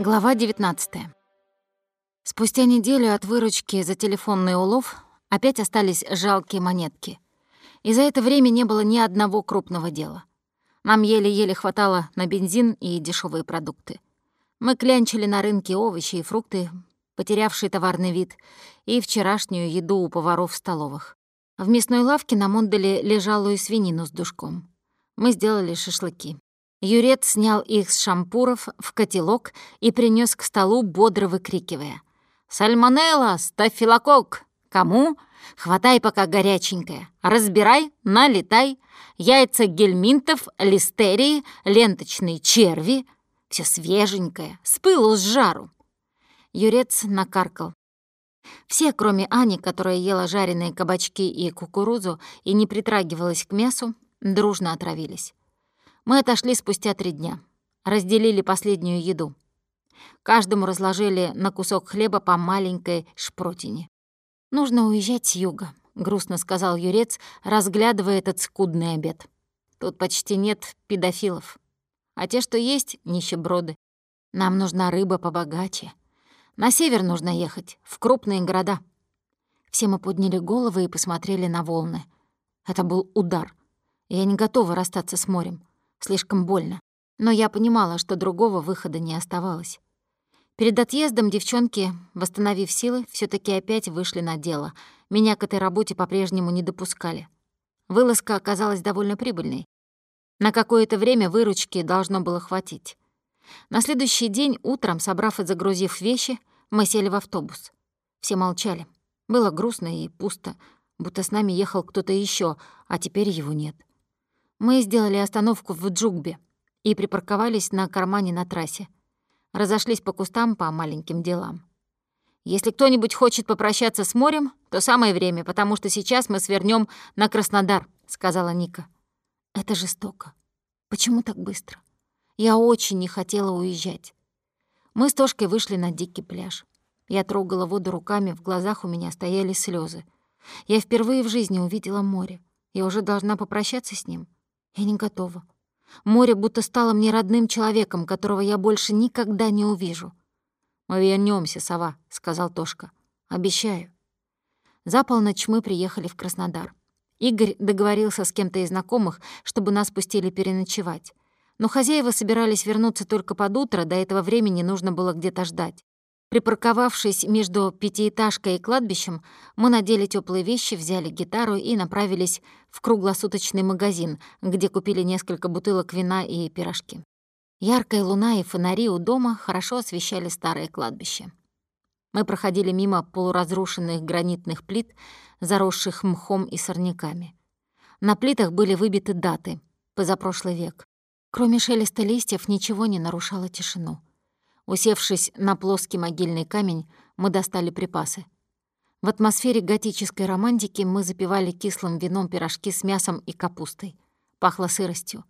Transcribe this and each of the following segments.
Глава 19. Спустя неделю от выручки за телефонный улов опять остались жалкие монетки. И за это время не было ни одного крупного дела. Нам еле-еле хватало на бензин и дешевые продукты. Мы клянчили на рынке овощи и фрукты, потерявшие товарный вид, и вчерашнюю еду у поваров в столовых. В мясной лавке нам отдали лежалую свинину с душком. Мы сделали шашлыки. Юрец снял их с шампуров в котелок и принес к столу, бодро выкрикивая. «Сальмонелла! Стафилокок! Кому? Хватай пока горяченькое. Разбирай, налетай. Яйца гельминтов, листерии, ленточные черви. Все свеженькое, с пылу, с жару». Юрец накаркал. Все, кроме Ани, которая ела жареные кабачки и кукурузу и не притрагивалась к мясу, дружно отравились. Мы отошли спустя три дня. Разделили последнюю еду. Каждому разложили на кусок хлеба по маленькой шпротине. «Нужно уезжать с юга», — грустно сказал Юрец, разглядывая этот скудный обед. «Тут почти нет педофилов. А те, что есть, — нищеброды. Нам нужна рыба побогаче. На север нужно ехать, в крупные города». Все мы подняли головы и посмотрели на волны. Это был удар. Я не готова расстаться с морем. Слишком больно. Но я понимала, что другого выхода не оставалось. Перед отъездом девчонки, восстановив силы, все таки опять вышли на дело. Меня к этой работе по-прежнему не допускали. Вылазка оказалась довольно прибыльной. На какое-то время выручки должно было хватить. На следующий день утром, собрав и загрузив вещи, мы сели в автобус. Все молчали. Было грустно и пусто, будто с нами ехал кто-то еще, а теперь его нет. Мы сделали остановку в Джугбе и припарковались на кармане на трассе. Разошлись по кустам по маленьким делам. Если кто-нибудь хочет попрощаться с морем, то самое время, потому что сейчас мы свернем на Краснодар, сказала Ника. Это жестоко. Почему так быстро? Я очень не хотела уезжать. Мы с Тошкой вышли на дикий пляж. Я трогала воду руками, в глазах у меня стояли слезы. Я впервые в жизни увидела море. Я уже должна попрощаться с ним. Я не готова. Море будто стало мне родным человеком, которого я больше никогда не увижу. «Мы вернемся, сова», — сказал Тошка. «Обещаю». За полночь мы приехали в Краснодар. Игорь договорился с кем-то из знакомых, чтобы нас пустили переночевать. Но хозяева собирались вернуться только под утро, до этого времени нужно было где-то ждать. Припарковавшись между пятиэтажкой и кладбищем, мы надели теплые вещи, взяли гитару и направились в круглосуточный магазин, где купили несколько бутылок вина и пирожки. Яркая луна и фонари у дома хорошо освещали старое кладбище. Мы проходили мимо полуразрушенных гранитных плит, заросших мхом и сорняками. На плитах были выбиты даты, позапрошлый век. Кроме шелеста листьев ничего не нарушало тишину. Усевшись на плоский могильный камень, мы достали припасы. В атмосфере готической романтики мы запивали кислым вином пирожки с мясом и капустой. Пахло сыростью.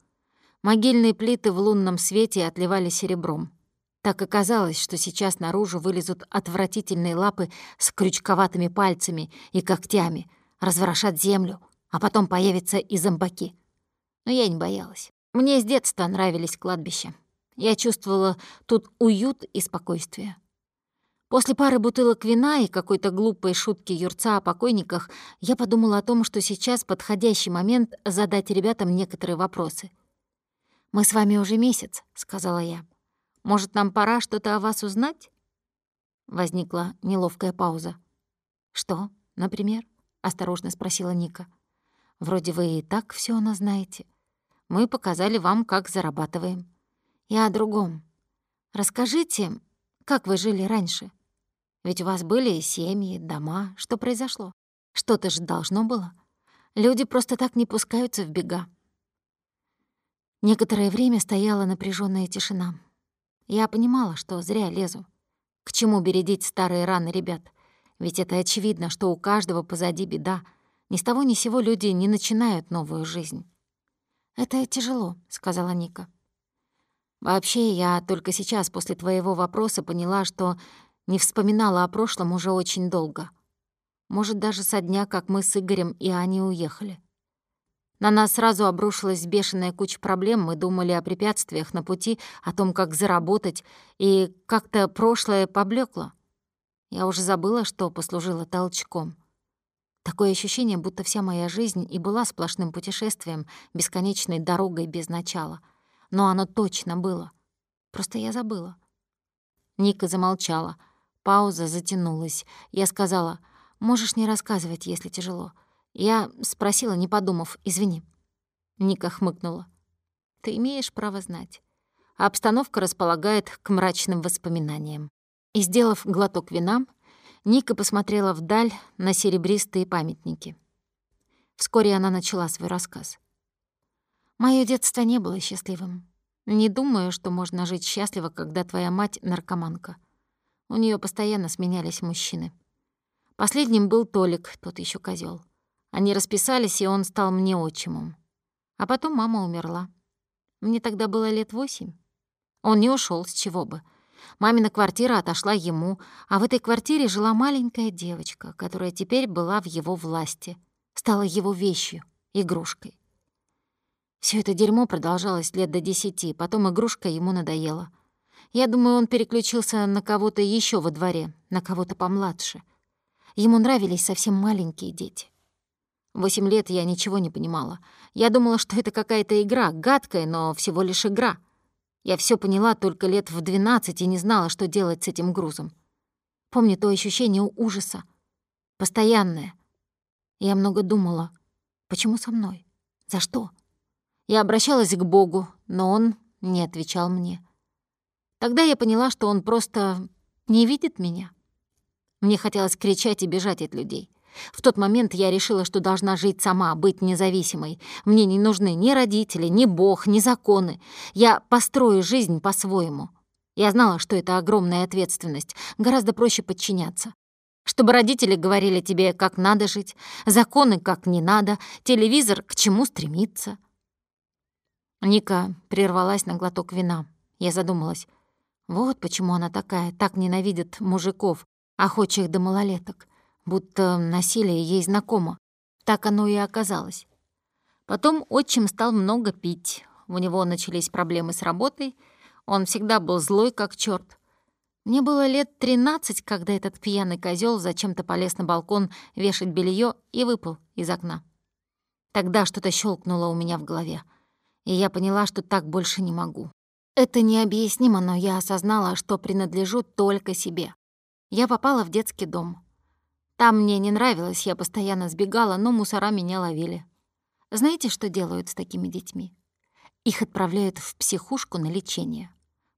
Могильные плиты в лунном свете отливали серебром. Так оказалось, что сейчас наружу вылезут отвратительные лапы с крючковатыми пальцами и когтями, разворошат землю, а потом появятся и зомбаки. Но я не боялась. Мне с детства нравились кладбища. Я чувствовала тут уют и спокойствие. После пары бутылок вина и какой-то глупой шутки юрца о покойниках я подумала о том, что сейчас подходящий момент задать ребятам некоторые вопросы. «Мы с вами уже месяц», — сказала я. «Может, нам пора что-то о вас узнать?» Возникла неловкая пауза. «Что, например?» — осторожно спросила Ника. «Вроде вы и так все о нас знаете. Мы показали вам, как зарабатываем. Я о другом. Расскажите, как вы жили раньше? Ведь у вас были семьи, дома. Что произошло? Что-то же должно было. Люди просто так не пускаются в бега. Некоторое время стояла напряженная тишина. Я понимала, что зря лезу. К чему бередить старые раны ребят? Ведь это очевидно, что у каждого позади беда. Ни с того ни сего люди не начинают новую жизнь. «Это тяжело», — сказала Ника. Вообще, я только сейчас после твоего вопроса поняла, что не вспоминала о прошлом уже очень долго. Может, даже со дня, как мы с Игорем и Аней уехали. На нас сразу обрушилась бешеная куча проблем, мы думали о препятствиях на пути, о том, как заработать, и как-то прошлое поблекло. Я уже забыла, что послужило толчком. Такое ощущение, будто вся моя жизнь и была сплошным путешествием, бесконечной дорогой без начала. Но оно точно было. Просто я забыла. Ника замолчала. Пауза затянулась. Я сказала, «Можешь не рассказывать, если тяжело. Я спросила, не подумав, извини. Ника хмыкнула. Ты имеешь право знать. Обстановка располагает к мрачным воспоминаниям. И, сделав глоток вина, Ника посмотрела вдаль на серебристые памятники. Вскоре она начала свой рассказ. Моё детство не было счастливым. Не думаю, что можно жить счастливо, когда твоя мать — наркоманка. У неё постоянно сменялись мужчины. Последним был Толик, тот ещё козёл. Они расписались, и он стал мне отчимом. А потом мама умерла. Мне тогда было лет восемь. Он не ушел, с чего бы. Мамина квартира отошла ему, а в этой квартире жила маленькая девочка, которая теперь была в его власти, стала его вещью, игрушкой. Все это дерьмо продолжалось лет до десяти, потом игрушка ему надоела. Я думаю, он переключился на кого-то еще во дворе, на кого-то помладше. Ему нравились совсем маленькие дети. Восемь лет я ничего не понимала. Я думала, что это какая-то игра, гадкая, но всего лишь игра. Я все поняла только лет в двенадцать и не знала, что делать с этим грузом. Помню то ощущение ужаса. Постоянное. Я много думала. Почему со мной? За что? Я обращалась к Богу, но он не отвечал мне. Тогда я поняла, что он просто не видит меня. Мне хотелось кричать и бежать от людей. В тот момент я решила, что должна жить сама, быть независимой. Мне не нужны ни родители, ни Бог, ни законы. Я построю жизнь по-своему. Я знала, что это огромная ответственность. Гораздо проще подчиняться. Чтобы родители говорили тебе, как надо жить, законы, как не надо, телевизор, к чему стремиться. Ника прервалась на глоток вина. Я задумалась. Вот почему она такая, так ненавидит мужиков, охочих до малолеток будто насилие ей знакомо. Так оно и оказалось. Потом отчим стал много пить. У него начались проблемы с работой. Он всегда был злой, как черт. Мне было лет тринадцать, когда этот пьяный козел зачем-то полез на балкон вешать белье и выпал из окна. Тогда что-то щелкнуло у меня в голове, и я поняла, что так больше не могу. Это необъяснимо, но я осознала, что принадлежу только себе. Я попала в детский дом. Там мне не нравилось, я постоянно сбегала, но мусора меня ловили. Знаете, что делают с такими детьми? Их отправляют в психушку на лечение.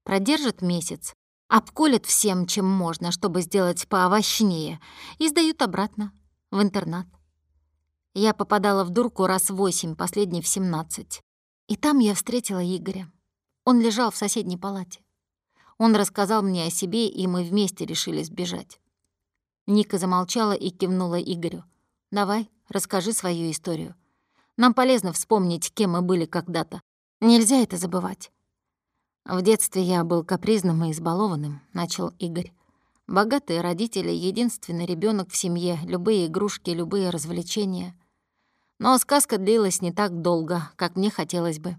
Продержат месяц, обколят всем, чем можно, чтобы сделать поовощнее, и сдают обратно, в интернат. Я попадала в дурку раз восемь, последний в семнадцать. И там я встретила Игоря. Он лежал в соседней палате. Он рассказал мне о себе, и мы вместе решили сбежать. Ника замолчала и кивнула Игорю. «Давай, расскажи свою историю. Нам полезно вспомнить, кем мы были когда-то. Нельзя это забывать». «В детстве я был капризным и избалованным», — начал Игорь. «Богатые родители, единственный ребенок в семье, любые игрушки, любые развлечения. Но сказка длилась не так долго, как мне хотелось бы.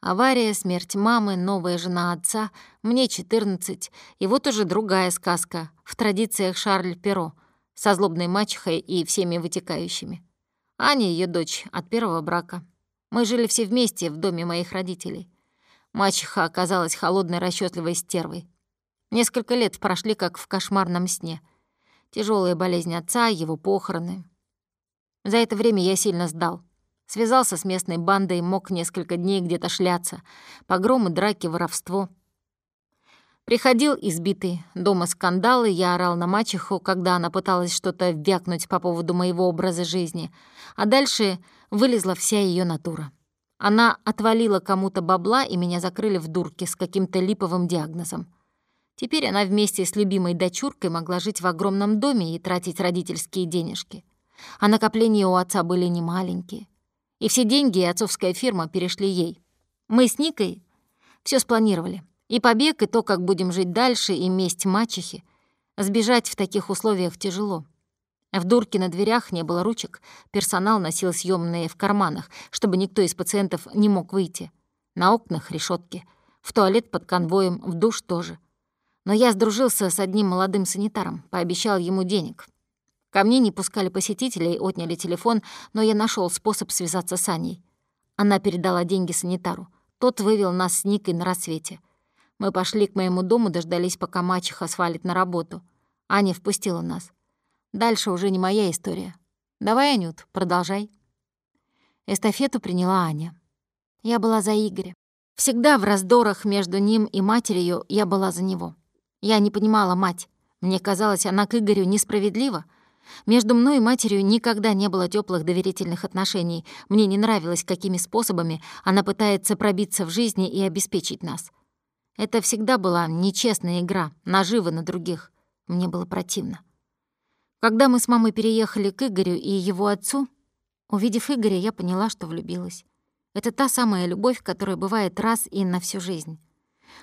Авария, смерть мамы, новая жена отца, мне 14, и вот уже другая сказка в традициях Шарль Перо со злобной мачехой и всеми вытекающими. Аня, ее дочь, от первого брака. Мы жили все вместе в доме моих родителей. Мачеха оказалась холодной расчетливой стервой. Несколько лет прошли как в кошмарном сне. Тяжелая болезнь отца, его похороны. За это время я сильно сдал. Связался с местной бандой, мог несколько дней где-то шляться. Погромы, драки, воровство. Приходил избитый. Дома скандалы, я орал на мачеху, когда она пыталась что-то вякнуть по поводу моего образа жизни. А дальше вылезла вся ее натура. Она отвалила кому-то бабла, и меня закрыли в дурке с каким-то липовым диагнозом. Теперь она вместе с любимой дочуркой могла жить в огромном доме и тратить родительские денежки. А накопления у отца были немаленькие. И все деньги и отцовская фирма перешли ей. Мы с Никой все спланировали. И побег, и то, как будем жить дальше, и месть мачехи. Сбежать в таких условиях тяжело. В дурке на дверях не было ручек, персонал носил съемные в карманах, чтобы никто из пациентов не мог выйти. На окнах решетки, в туалет под конвоем, в душ тоже. Но я сдружился с одним молодым санитаром, пообещал ему денег. Ко мне не пускали посетителей, отняли телефон, но я нашел способ связаться с Аней. Она передала деньги санитару. Тот вывел нас с Никой на рассвете. Мы пошли к моему дому, дождались, пока мачеха свалит на работу. Аня впустила нас. Дальше уже не моя история. Давай, Анют, продолжай. Эстафету приняла Аня. Я была за Игоря. Всегда в раздорах между ним и матерью я была за него. Я не понимала мать. Мне казалось, она к Игорю несправедлива. Между мной и матерью никогда не было теплых доверительных отношений. Мне не нравилось, какими способами она пытается пробиться в жизни и обеспечить нас. Это всегда была нечестная игра, наживы на других. Мне было противно. Когда мы с мамой переехали к Игорю и его отцу, увидев Игоря, я поняла, что влюбилась. Это та самая любовь, которая бывает раз и на всю жизнь.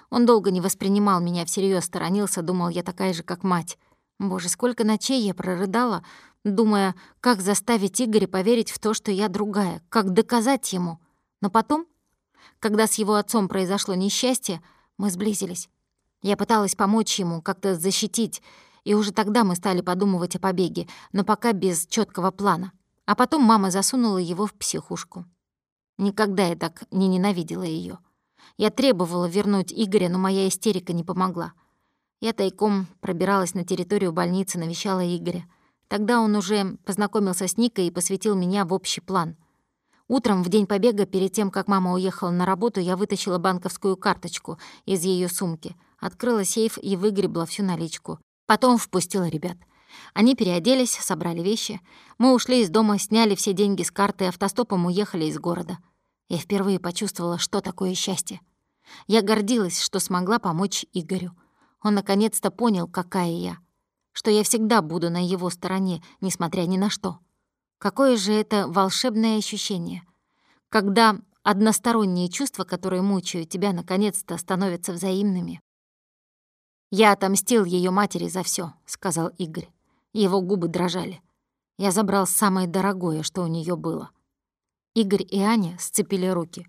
Он долго не воспринимал меня всерьез, сторонился, думал, я такая же, как мать. Боже, сколько ночей я прорыдала, думая, как заставить Игоря поверить в то, что я другая, как доказать ему. Но потом, когда с его отцом произошло несчастье, мы сблизились. Я пыталась помочь ему, как-то защитить, и уже тогда мы стали подумывать о побеге, но пока без четкого плана. А потом мама засунула его в психушку. Никогда я так не ненавидела ее. Я требовала вернуть Игоря, но моя истерика не помогла. Я тайком пробиралась на территорию больницы, навещала Игоря. Тогда он уже познакомился с Никой и посвятил меня в общий план. Утром, в день побега, перед тем, как мама уехала на работу, я вытащила банковскую карточку из ее сумки, открыла сейф и выгребла всю наличку. Потом впустила ребят. Они переоделись, собрали вещи. Мы ушли из дома, сняли все деньги с карты и автостопом уехали из города. Я впервые почувствовала, что такое счастье. Я гордилась, что смогла помочь Игорю. Он наконец-то понял, какая я. Что я всегда буду на его стороне, несмотря ни на что. Какое же это волшебное ощущение, когда односторонние чувства, которые мучают тебя, наконец-то становятся взаимными. «Я отомстил ее матери за все, сказал Игорь. Его губы дрожали. Я забрал самое дорогое, что у нее было. Игорь и Аня сцепили руки.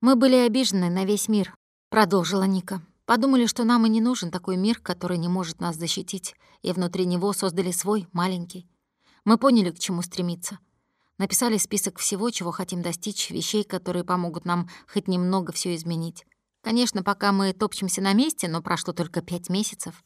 «Мы были обижены на весь мир», — продолжила Ника. «Подумали, что нам и не нужен такой мир, который не может нас защитить, и внутри него создали свой, маленький. Мы поняли, к чему стремиться. Написали список всего, чего хотим достичь, вещей, которые помогут нам хоть немного все изменить. Конечно, пока мы топчемся на месте, но прошло только пять месяцев.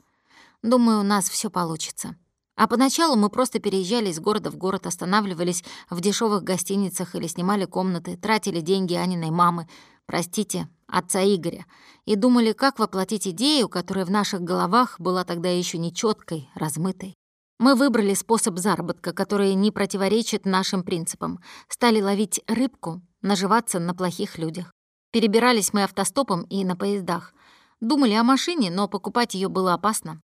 Думаю, у нас все получится. А поначалу мы просто переезжали из города в город, останавливались в дешевых гостиницах или снимали комнаты, тратили деньги Аниной мамы, простите, отца Игоря, и думали, как воплотить идею, которая в наших головах была тогда еще нечеткой, размытой. Мы выбрали способ заработка, который не противоречит нашим принципам. Стали ловить рыбку, наживаться на плохих людях. Перебирались мы автостопом и на поездах. Думали о машине, но покупать ее было опасно.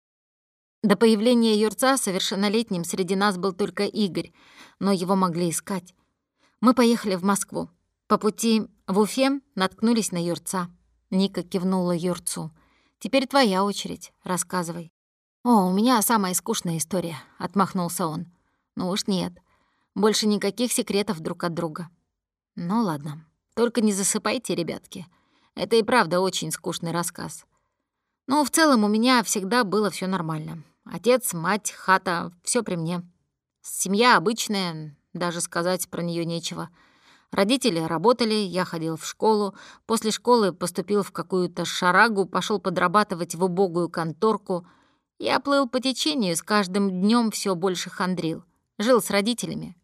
До появления Юрца совершеннолетним среди нас был только Игорь, но его могли искать. Мы поехали в Москву. По пути в Уфе наткнулись на Юрца. Ника кивнула Юрцу. «Теперь твоя очередь, рассказывай». «О, у меня самая скучная история», — отмахнулся он. «Ну уж нет. Больше никаких секретов друг от друга». «Ну ладно». Только не засыпайте, ребятки. Это и правда очень скучный рассказ. Но в целом у меня всегда было все нормально. Отец, мать, хата — все при мне. Семья обычная, даже сказать про нее нечего. Родители работали, я ходил в школу. После школы поступил в какую-то шарагу, пошел подрабатывать в убогую конторку. Я плыл по течению, с каждым днем все больше хандрил. Жил с родителями.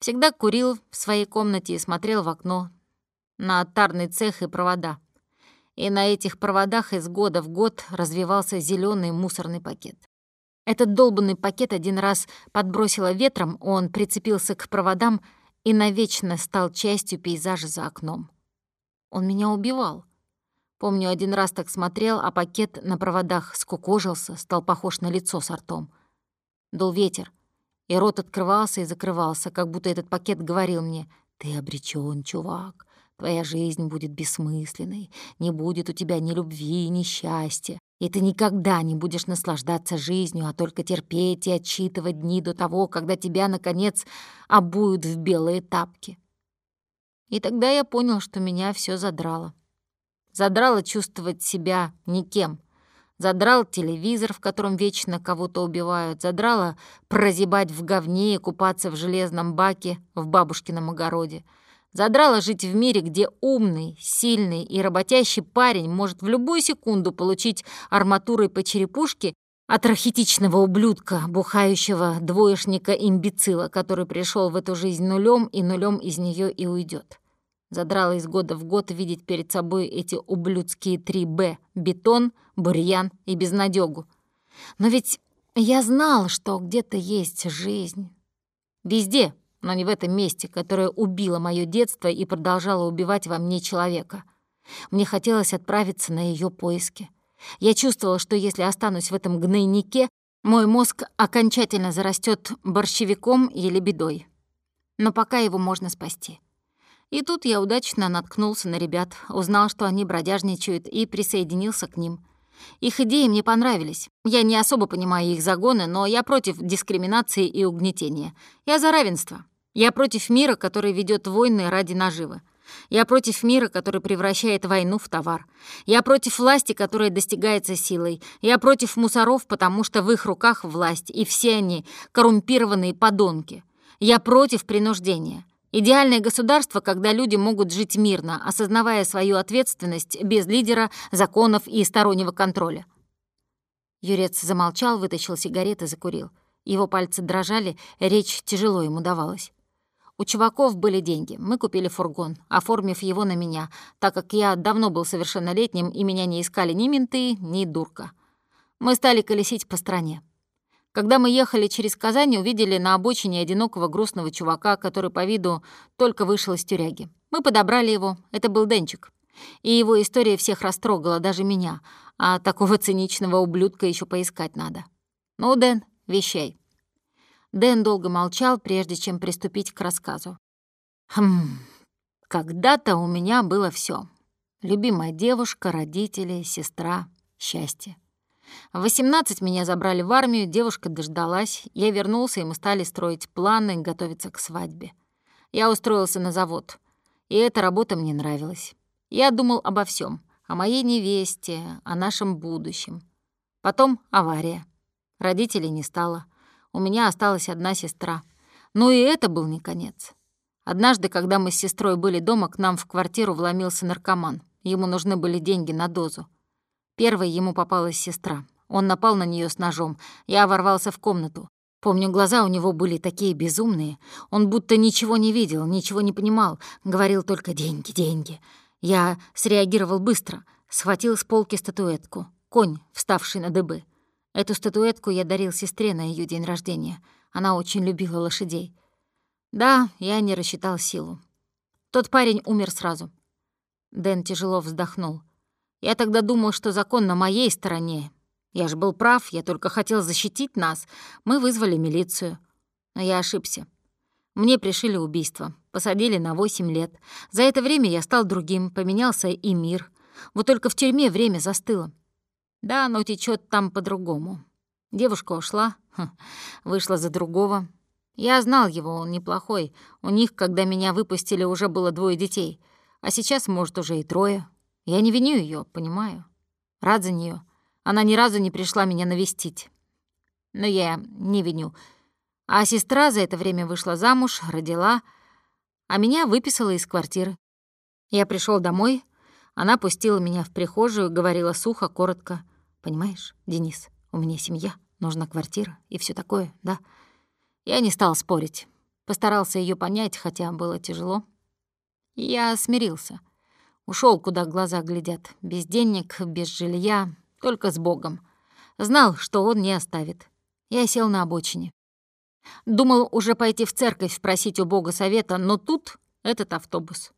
Всегда курил в своей комнате и смотрел в окно, на тарный цех и провода. И на этих проводах из года в год развивался зеленый мусорный пакет. Этот долбанный пакет один раз подбросило ветром, он прицепился к проводам и навечно стал частью пейзажа за окном. Он меня убивал. Помню, один раз так смотрел, а пакет на проводах скукожился, стал похож на лицо с ртом. Дул ветер, и рот открывался и закрывался, как будто этот пакет говорил мне «Ты обречен, чувак, Твоя жизнь будет бессмысленной, не будет у тебя ни любви, ни счастья. И ты никогда не будешь наслаждаться жизнью, а только терпеть и отчитывать дни до того, когда тебя, наконец, обуют в белые тапки. И тогда я понял, что меня все задрало. Задрало чувствовать себя никем. Задрал телевизор, в котором вечно кого-то убивают. Задрало прозябать в говне и купаться в железном баке в бабушкином огороде. Задрало жить в мире, где умный, сильный и работящий парень может в любую секунду получить арматурой по черепушке от рахитичного ублюдка, бухающего двоечника-имбецила, который пришел в эту жизнь нулем и нулем из нее и уйдет. Задрало из года в год видеть перед собой эти ублюдские три «Б» — бетон, бурьян и безнадёгу. Но ведь я знал, что где-то есть жизнь. Везде, но не в этом месте, которое убило мое детство и продолжало убивать во мне человека. Мне хотелось отправиться на ее поиски. Я чувствовала, что если останусь в этом гнойнике, мой мозг окончательно зарастет борщевиком или бедой. Но пока его можно спасти. И тут я удачно наткнулся на ребят, узнал, что они бродяжничают, и присоединился к ним. Их идеи мне понравились. Я не особо понимаю их загоны, но я против дискриминации и угнетения. Я за равенство. Я против мира, который ведет войны ради наживы. Я против мира, который превращает войну в товар. Я против власти, которая достигается силой. Я против мусоров, потому что в их руках власть, и все они коррумпированные подонки. Я против принуждения. Идеальное государство, когда люди могут жить мирно, осознавая свою ответственность без лидера, законов и стороннего контроля. Юрец замолчал, вытащил сигареты, закурил. Его пальцы дрожали, речь тяжело ему давалась. У чуваков были деньги. Мы купили фургон, оформив его на меня, так как я давно был совершеннолетним, и меня не искали ни менты, ни дурка. Мы стали колесить по стране. Когда мы ехали через Казань, увидели на обочине одинокого грустного чувака, который по виду только вышел из тюряги. Мы подобрали его. Это был Денчик. И его история всех растрогала, даже меня. А такого циничного ублюдка еще поискать надо. Ну, Дэн, вещай. Дэн долго молчал, прежде чем приступить к рассказу. «Хм, когда-то у меня было все: Любимая девушка, родители, сестра, счастье. В 18 меня забрали в армию, девушка дождалась, я вернулся, и мы стали строить планы, готовиться к свадьбе. Я устроился на завод, и эта работа мне нравилась. Я думал обо всем, о моей невесте, о нашем будущем. Потом авария. Родителей не стало. У меня осталась одна сестра. Но и это был не конец. Однажды, когда мы с сестрой были дома, к нам в квартиру вломился наркоман. Ему нужны были деньги на дозу. Первой ему попалась сестра. Он напал на нее с ножом. Я ворвался в комнату. Помню, глаза у него были такие безумные. Он будто ничего не видел, ничего не понимал. Говорил только «деньги, деньги». Я среагировал быстро. Схватил с полки статуэтку. Конь, вставший на дыбы. Эту статуэтку я дарил сестре на ее день рождения. Она очень любила лошадей. Да, я не рассчитал силу. Тот парень умер сразу. Дэн тяжело вздохнул. Я тогда думал, что закон на моей стороне. Я же был прав, я только хотел защитить нас. Мы вызвали милицию. Но я ошибся. Мне пришили убийство. Посадили на 8 лет. За это время я стал другим, поменялся и мир. Вот только в тюрьме время застыло. Да, но течет там по-другому. Девушка ушла, хм, вышла за другого. Я знал его, он неплохой. У них, когда меня выпустили, уже было двое детей. А сейчас, может, уже и трое. Я не виню ее, понимаю. Рад за нее. Она ни разу не пришла меня навестить. Но я не виню. А сестра за это время вышла замуж, родила, а меня выписала из квартиры. Я пришел домой, она пустила меня в прихожую, говорила сухо, коротко. Понимаешь, Денис, у меня семья, нужна квартира и все такое, да? Я не стал спорить. Постарался ее понять, хотя было тяжело. Я смирился. Ушел, куда глаза глядят. Без денег, без жилья, только с Богом. Знал, что он не оставит. Я сел на обочине. Думал уже пойти в церковь просить у Бога совета, но тут этот автобус.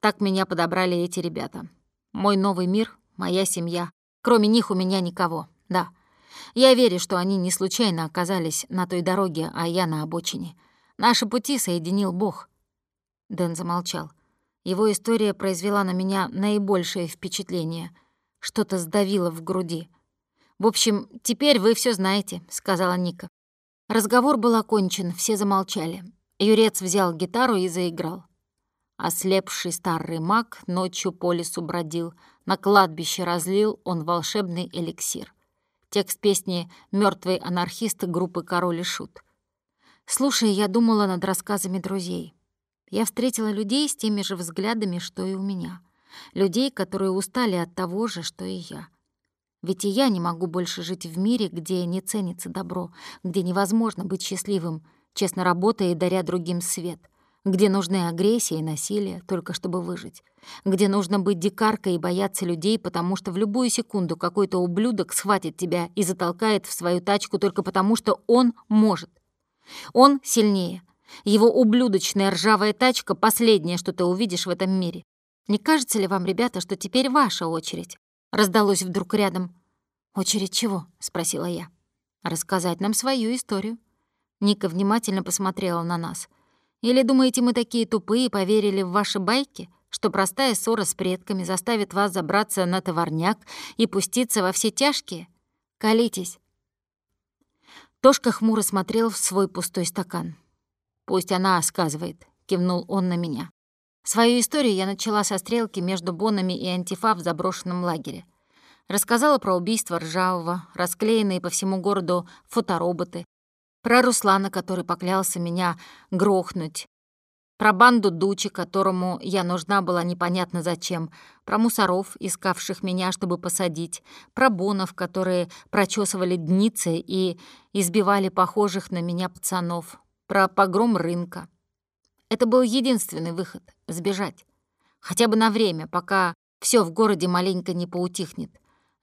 Так меня подобрали эти ребята. Мой новый мир, моя семья. Кроме них у меня никого, да. Я верю, что они не случайно оказались на той дороге, а я на обочине. Наши пути соединил Бог. Дэн замолчал. Его история произвела на меня наибольшее впечатление. Что-то сдавило в груди. «В общем, теперь вы все знаете», — сказала Ника. Разговор был окончен, все замолчали. Юрец взял гитару и заиграл. Ослепший старый маг ночью по лесу бродил, на кладбище разлил он волшебный эликсир. Текст песни «Мёртвый анархист» группы «Король и Шут». Слушая, я думала над рассказами друзей. Я встретила людей с теми же взглядами, что и у меня. Людей, которые устали от того же, что и я. Ведь и я не могу больше жить в мире, где не ценится добро, где невозможно быть счастливым, честно работая и даря другим свет — где нужны агрессия и насилие, только чтобы выжить, где нужно быть дикаркой и бояться людей, потому что в любую секунду какой-то ублюдок схватит тебя и затолкает в свою тачку только потому, что он может. Он сильнее. Его ублюдочная ржавая тачка — последнее, что ты увидишь в этом мире. Не кажется ли вам, ребята, что теперь ваша очередь? Раздалось вдруг рядом. «Очередь чего?» — спросила я. «Рассказать нам свою историю». Ника внимательно посмотрела на нас — или думаете, мы такие тупые и поверили в ваши байки, что простая ссора с предками заставит вас забраться на товарняк и пуститься во все тяжкие? Колитесь. Тошка хмуро смотрел в свой пустой стакан. «Пусть она сказывает», — кивнул он на меня. Свою историю я начала со стрелки между Бонами и Антифа в заброшенном лагере. Рассказала про убийство Ржавого, расклеенные по всему городу фотороботы, про Руслана, который поклялся меня грохнуть, про банду Дучи, которому я нужна была непонятно зачем, про мусоров, искавших меня, чтобы посадить, про бонов, которые прочесывали дницы и избивали похожих на меня пацанов, про погром рынка. Это был единственный выход — сбежать. Хотя бы на время, пока все в городе маленько не поутихнет.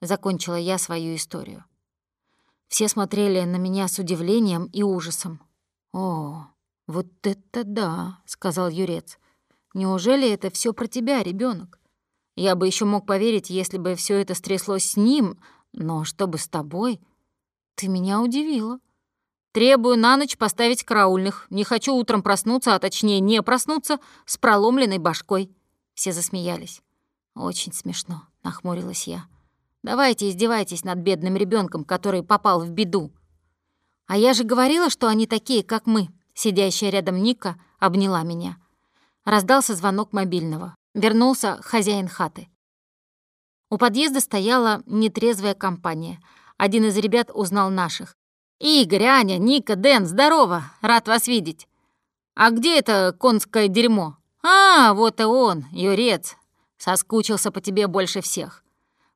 Закончила я свою историю. Все смотрели на меня с удивлением и ужасом. «О, вот это да!» — сказал Юрец. «Неужели это все про тебя, ребенок? Я бы еще мог поверить, если бы все это стряслось с ним, но чтобы с тобой? Ты меня удивила. Требую на ночь поставить караульных. Не хочу утром проснуться, а точнее не проснуться, с проломленной башкой». Все засмеялись. «Очень смешно», — нахмурилась я. Давайте издевайтесь над бедным ребенком, который попал в беду. А я же говорила, что они такие, как мы. Сидящая рядом Ника обняла меня. Раздался звонок мобильного. Вернулся хозяин хаты. У подъезда стояла нетрезвая компания. Один из ребят узнал наших. «Игорь, Аня, Ника, Дэн, здорово! Рад вас видеть!» «А где это конское дерьмо?» «А, вот и он, Юрец. Соскучился по тебе больше всех.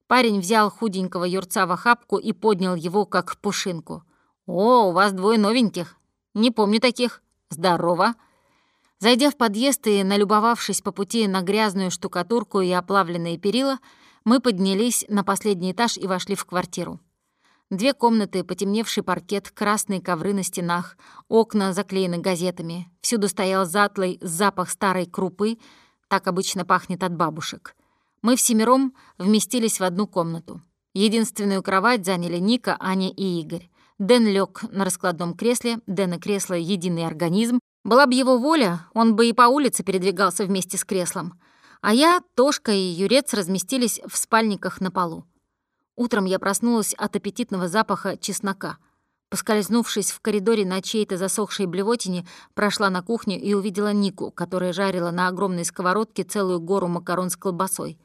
Парень взял худенького юрца в охапку и поднял его, как пушинку. «О, у вас двое новеньких. Не помню таких. Здорово!» Зайдя в подъезд и налюбовавшись по пути на грязную штукатурку и оплавленные перила, мы поднялись на последний этаж и вошли в квартиру. Две комнаты, потемневший паркет, красные ковры на стенах, окна заклеены газетами. Всюду стоял затлый запах старой крупы, так обычно пахнет от бабушек. Мы всемиром вместились в одну комнату. Единственную кровать заняли Ника, Аня и Игорь. Дэн лег на раскладном кресле, Дэн и кресло — единый организм. Была бы его воля, он бы и по улице передвигался вместе с креслом. А я, Тошка и Юрец разместились в спальниках на полу. Утром я проснулась от аппетитного запаха чеснока. Поскользнувшись в коридоре на чьей-то засохшей блевотине, прошла на кухню и увидела Нику, которая жарила на огромной сковородке целую гору макарон с колбасой.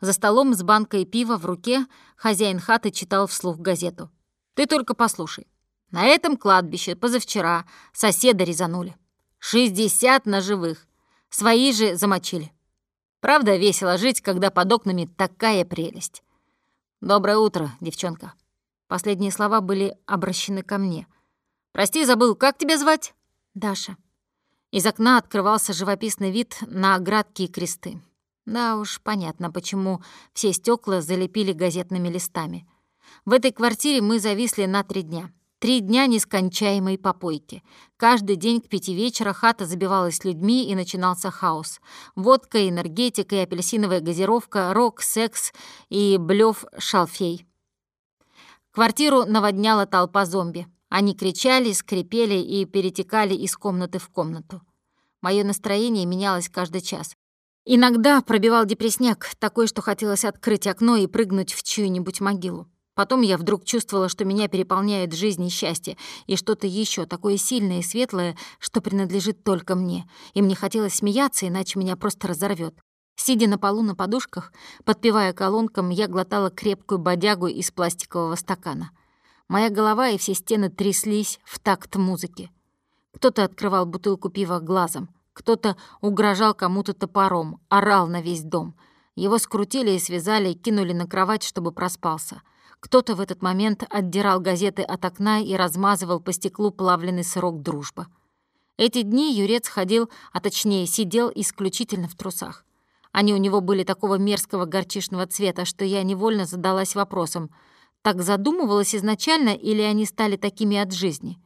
За столом с банкой пива в руке хозяин хаты читал вслух газету. «Ты только послушай. На этом кладбище позавчера соседа резанули. Шестьдесят ножевых. Свои же замочили. Правда, весело жить, когда под окнами такая прелесть. Доброе утро, девчонка». Последние слова были обращены ко мне. «Прости, забыл, как тебя звать?» «Даша». Из окна открывался живописный вид на оградки и кресты. Да уж, понятно, почему все стекла залепили газетными листами. В этой квартире мы зависли на три дня. Три дня нескончаемой попойки. Каждый день к пяти вечера хата забивалась людьми, и начинался хаос. Водка, энергетика и апельсиновая газировка, рок, секс и блёв шалфей. Квартиру наводняла толпа зомби. Они кричали, скрипели и перетекали из комнаты в комнату. Мое настроение менялось каждый час. Иногда пробивал депресняк, такой, что хотелось открыть окно и прыгнуть в чью-нибудь могилу. Потом я вдруг чувствовала, что меня переполняет жизнь и счастье, и что-то еще такое сильное и светлое, что принадлежит только мне. И мне хотелось смеяться, иначе меня просто разорвет. Сидя на полу на подушках, подпевая колонкам, я глотала крепкую бодягу из пластикового стакана. Моя голова и все стены тряслись в такт музыки. Кто-то открывал бутылку пива глазом, кто-то угрожал кому-то топором, орал на весь дом. Его скрутили и связали, и кинули на кровать, чтобы проспался. Кто-то в этот момент отдирал газеты от окна и размазывал по стеклу плавленый сырок дружба. Эти дни Юрец ходил, а точнее сидел исключительно в трусах. Они у него были такого мерзкого горчишного цвета, что я невольно задалась вопросом, так задумывалась изначально или они стали такими от жизни?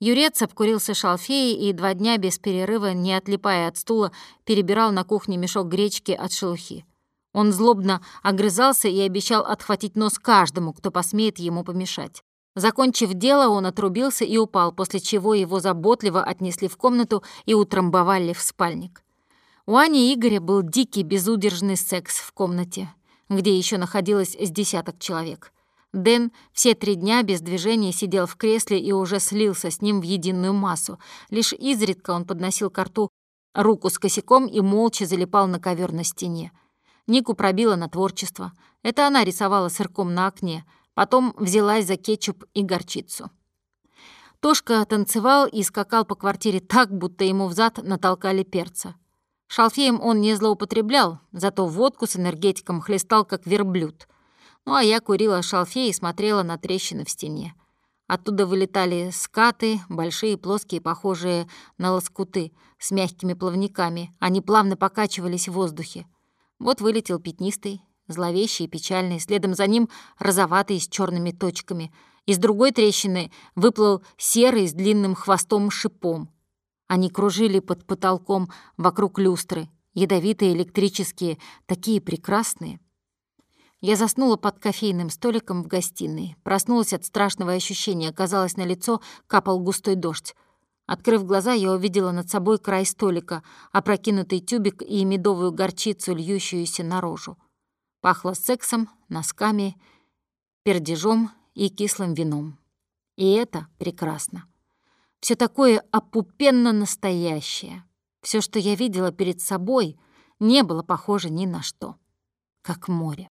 Юрец обкурился шалфеей и два дня без перерыва, не отлипая от стула, перебирал на кухне мешок гречки от шелухи. Он злобно огрызался и обещал отхватить нос каждому, кто посмеет ему помешать. Закончив дело, он отрубился и упал, после чего его заботливо отнесли в комнату и утрамбовали в спальник. У Ани и Игоря был дикий безудержный секс в комнате, где еще находилось с десяток человек. Дэн все три дня без движения сидел в кресле и уже слился с ним в единую массу. Лишь изредка он подносил к рту руку с косяком и молча залипал на ковер на стене. Нику пробила на творчество. Это она рисовала сырком на окне. Потом взялась за кетчуп и горчицу. Тошка танцевал и скакал по квартире так, будто ему взад натолкали перца. Шалфеем он не злоупотреблял, зато водку с энергетиком хлестал, как верблюд. Ну а я курила шалфей и смотрела на трещины в стене. Оттуда вылетали скаты, большие, плоские, похожие на лоскуты, с мягкими плавниками. Они плавно покачивались в воздухе. Вот вылетел пятнистый, зловещий и печальный, следом за ним розоватый с черными точками. Из другой трещины выплыл серый с длинным хвостом-шипом. Они кружили под потолком вокруг люстры, ядовитые, электрические, такие прекрасные. Я заснула под кофейным столиком в гостиной. Проснулась от страшного ощущения. Казалось, на лицо капал густой дождь. Открыв глаза, я увидела над собой край столика, опрокинутый тюбик и медовую горчицу, льющуюся наружу. Пахло сексом, носками, пердежом и кислым вином. И это прекрасно. Все такое опупенно настоящее. Все, что я видела перед собой, не было похоже ни на что, как море.